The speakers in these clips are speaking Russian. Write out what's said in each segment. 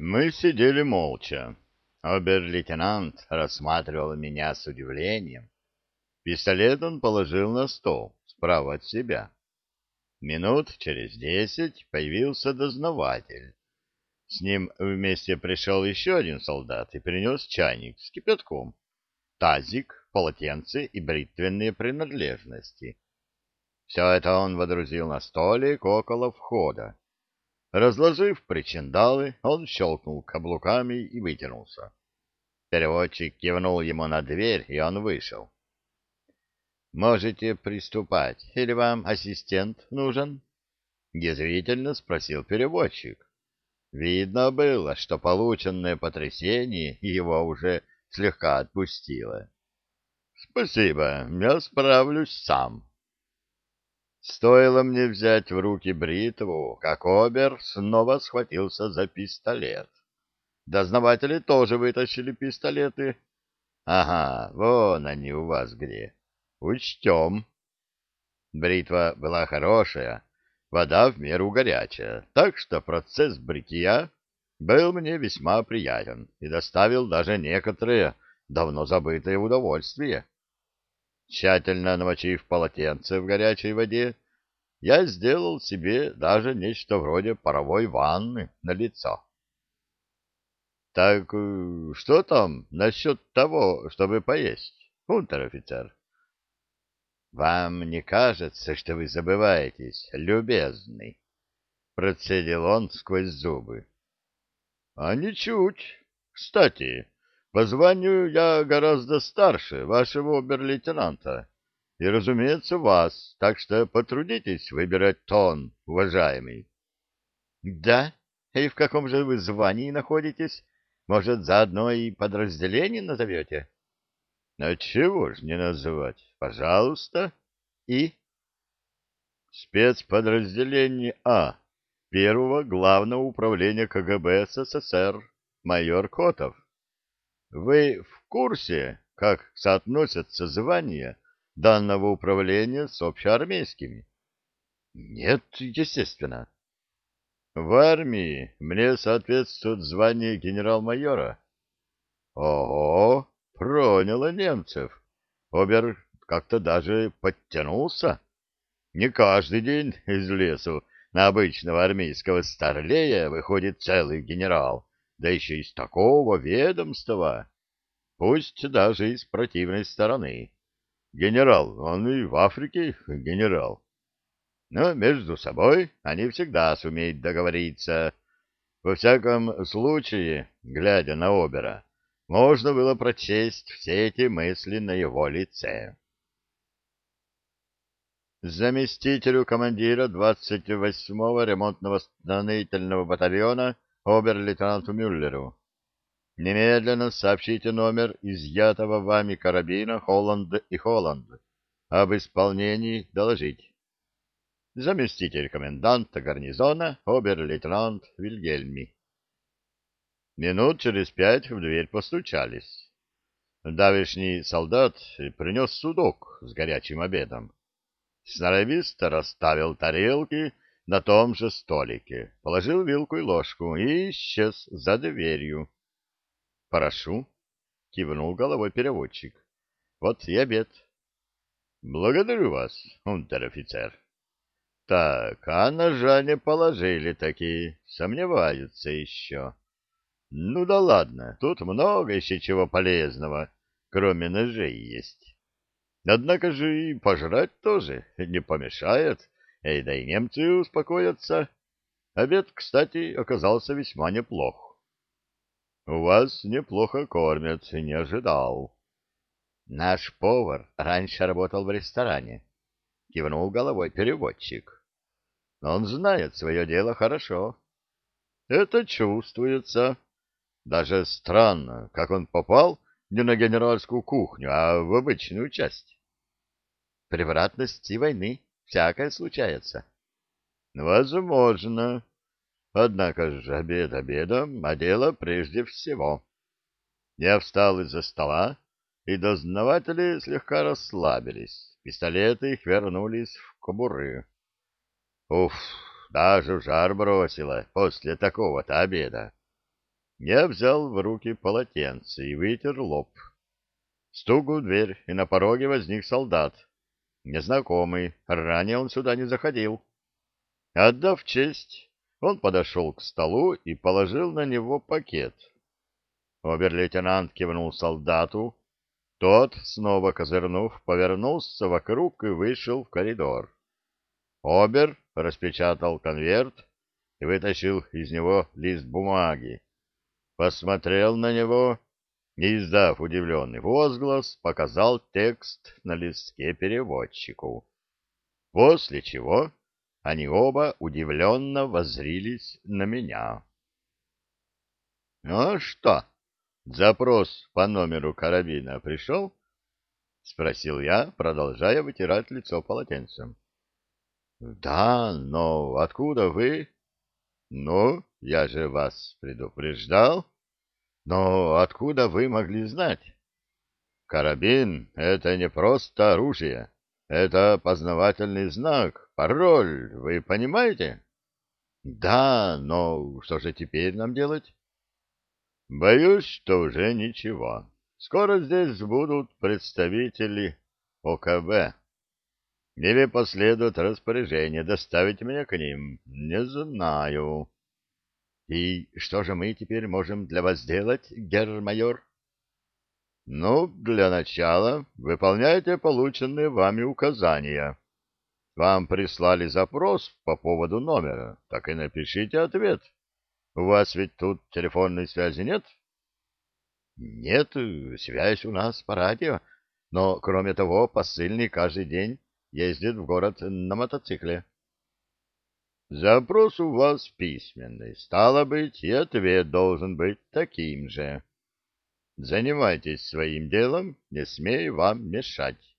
Мы сидели молча. Обер-лейтенант рассматривал меня с удивлением. Пистолет он положил на стол, справа от себя. Минут через десять появился дознаватель. С ним вместе пришел еще один солдат и принес чайник с кипятком, тазик, полотенце и бритвенные принадлежности. Все это он водрузил на столик около входа. Разложив причиндалы, он щелкнул каблуками и вытянулся. Переводчик кивнул ему на дверь, и он вышел. — Можете приступать, или вам ассистент нужен? — язвительно спросил переводчик. Видно было, что полученное потрясение его уже слегка отпустило. — Спасибо, я справлюсь сам, Стоило мне взять в руки бритву, как Обер снова схватился за пистолет. Дознаватели тоже вытащили пистолеты. Ага, вон они у вас где. Учтем. Бритва была хорошая, вода в меру горячая, так что процесс бритья был мне весьма приятен и доставил даже некоторые давно забытые удовольствия. Тщательно намочив полотенце в горячей воде, я сделал себе даже нечто вроде паровой ванны на лицо. — Так э, что там насчет того, чтобы поесть, унтер-офицер? — Вам не кажется, что вы забываетесь, любезный? — процедил он сквозь зубы. — А ничуть. Кстати, по званию я гораздо старше вашего обер-лейтенанта. И, разумеется, вас, так что потрудитесь выбирать тон, уважаемый. — Да? И в каком же вы звании находитесь? Может, заодно и подразделение назовете? — А чего ж не называть? Пожалуйста. И? — Спецподразделение А, первого главного управления КГБ СССР, майор Котов. — вы в курсе, как соотносятся звания данного управления с общеармейскими? Нет, естественно. В армии мне соответствует звание генерал-майора. Ого, проняло немцев. Обер как-то даже подтянулся. Не каждый день из лесу на обычного армейского старлея выходит целый генерал да еще из такого ведомства, пусть даже из противной стороны. Генерал, он и в Африке генерал. Но между собой они всегда сумеют договориться. Во всяком случае, глядя на Обера, можно было прочесть все эти мысли на его лице. Заместителю командира 28-го ремонтно-восстановительного батальона обер-лейтенанту Мюллеру. Немедленно сообщите номер изъятого вами карабина Холланд и Холланд. Об исполнении доложить. Заместитель коменданта гарнизона обер-лейтенант Вильгельми. Минут через пять в дверь постучались. Давишний солдат принес судок с горячим обедом. Сноровисто расставил тарелки на том же столике, положил вилку и ложку и исчез за дверью. — Прошу, — кивнул головой переводчик. — Вот и обед. — Благодарю вас, унтер-офицер. — Так, а ножа не положили такие, сомневаются еще. Ну да ладно, тут много еще чего полезного, кроме ножей есть. Однако же и пожрать тоже не помешает. — Эй, да и немцы успокоятся. Обед, кстати, оказался весьма неплох. — У вас неплохо кормят, не ожидал. — Наш повар раньше работал в ресторане. Кивнул головой переводчик. Он знает свое дело хорошо. Это чувствуется. Даже странно, как он попал не на генеральскую кухню, а в обычную часть. Превратности войны Всякое случается. Возможно. Однако же обед обедом, а дело прежде всего. Я встал из-за стола, и дознаватели слегка расслабились. Пистолеты их вернулись в кобуры. Уф, даже жар бросило после такого-то обеда. Я взял в руки полотенце и вытер лоб. Стук дверь, и на пороге возник солдат. Незнакомый, ранее он сюда не заходил. Отдав честь, он подошел к столу и положил на него пакет. Обер-лейтенант кивнул солдату. Тот, снова козырнув, повернулся вокруг и вышел в коридор. Обер распечатал конверт и вытащил из него лист бумаги. Посмотрел на него и, издав удивленный возглас, показал текст на листке переводчику. После чего они оба удивленно воззрились на меня. — Ну что, запрос по номеру карабина пришел? — спросил я, продолжая вытирать лицо полотенцем. — Да, но откуда вы? — Ну, я же вас предупреждал. Но откуда вы могли знать? Карабин — это не просто оружие. Это познавательный знак, пароль, вы понимаете? Да, но что же теперь нам делать? Боюсь, что уже ничего. Скоро здесь будут представители ОКБ. Или последует распоряжение доставить меня к ним? Не знаю. И что же мы теперь можем для вас сделать, герр-майор? Ну, для начала выполняйте полученные вами указания. Вам прислали запрос по поводу номера, так и напишите ответ. У вас ведь тут телефонной связи нет? Нет, связь у нас по радио, но, кроме того, посыльный каждый день ездит в город на мотоцикле. Запрос у вас письменный, стало быть, и ответ должен быть таким же. Занимайтесь своим делом, не смею вам мешать.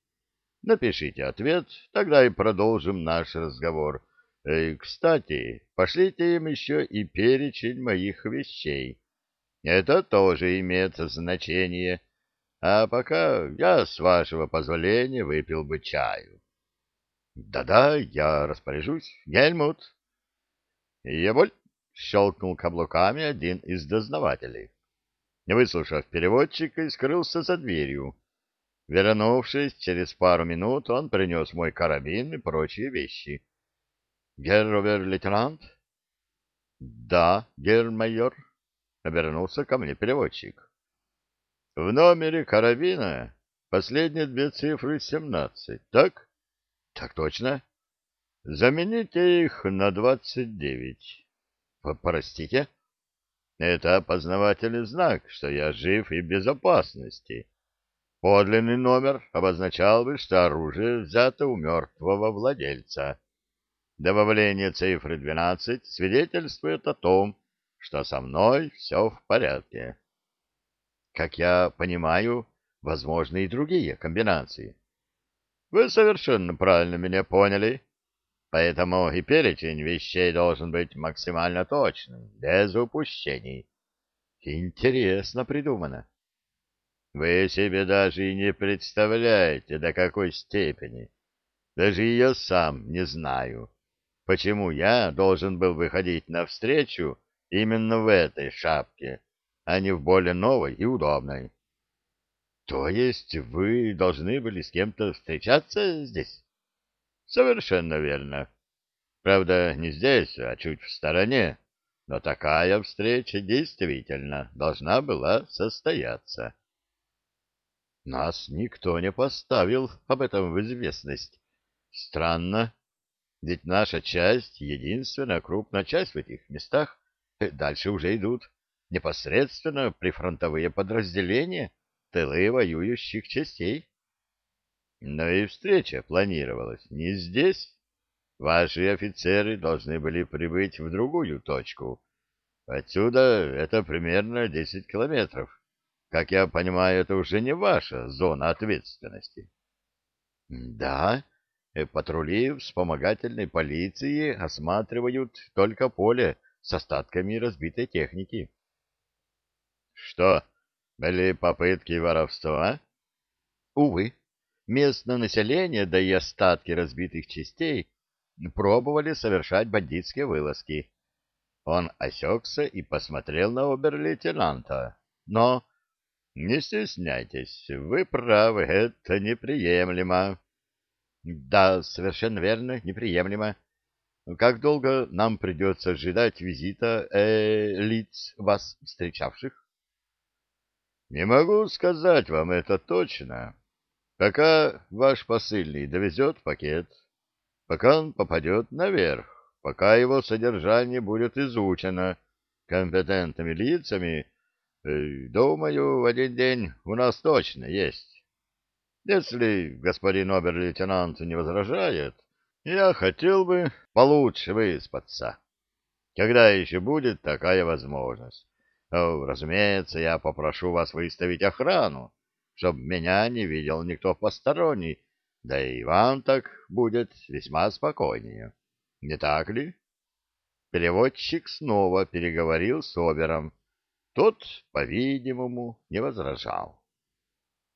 Напишите ответ, тогда и продолжим наш разговор. И, кстати, пошлите им еще и перечень моих вещей. Это тоже имеет значение. А пока я, с вашего позволения, выпил бы чаю. Да-да, я распоряжусь. Гельмут. Я боль щелкнул каблуками один из дознавателей. Выслушав переводчика, скрылся за дверью. Вернувшись через пару минут, он принес мой карабин и прочие вещи. — Герровер-лейтенант? — Да, герр-майор, — обернулся ко мне переводчик. — В номере карабина последние две цифры семнадцать, так? — Так точно. — Замените их на двадцать девять. — Простите? — это опознавательный знак, что я жив и в безопасности. Подлинный номер обозначал бы, что оружие взято у мертвого владельца. Добавление цифры 12 свидетельствует о том, что со мной все в порядке. Как я понимаю, возможны и другие комбинации. Вы совершенно правильно меня поняли. Поэтому и перечень вещей должен быть максимально точным, без упущений. Интересно придумано. Вы себе даже и не представляете, до какой степени. Даже я сам не знаю, почему я должен был выходить навстречу именно в этой шапке, а не в более новой и удобной. То есть вы должны были с кем-то встречаться здесь? Совершенно верно. Правда, не здесь, а чуть в стороне, но такая встреча действительно должна была состояться. Нас никто не поставил об этом в известность. Странно, ведь наша часть — единственная крупная часть в этих местах. Дальше уже идут непосредственно прифронтовые подразделения, тылы воюющих частей. Но и встреча планировалась не здесь. Ваши офицеры должны были прибыть в другую точку. Отсюда это примерно десять километров. Как я понимаю, это уже не ваша зона ответственности. Да, э, патрули вспомогательной полиции осматривают только поле с остатками разбитой техники. Что, были попытки воровства? Увы местное население, да и остатки разбитых частей пробовали совершать бандитские вылазки. Он осекся и посмотрел на обер-лейтенанта. Но не стесняйтесь, вы правы, это неприемлемо. Да, совершенно верно, неприемлемо. Как долго нам придется ожидать визита э, лиц, вас встречавших? Не могу сказать вам это точно. Пока ваш посыльный довезет пакет, пока он попадет наверх, пока его содержание будет изучено компетентными лицами, э, думаю, в один день у нас точно есть. Если господин обер-лейтенант не возражает, я хотел бы получше выспаться. Когда еще будет такая возможность? Разумеется, я попрошу вас выставить охрану, чтобы меня не видел никто посторонний, да и вам так будет весьма спокойнее. Не так ли? Переводчик снова переговорил с Обером. Тот, по-видимому, не возражал.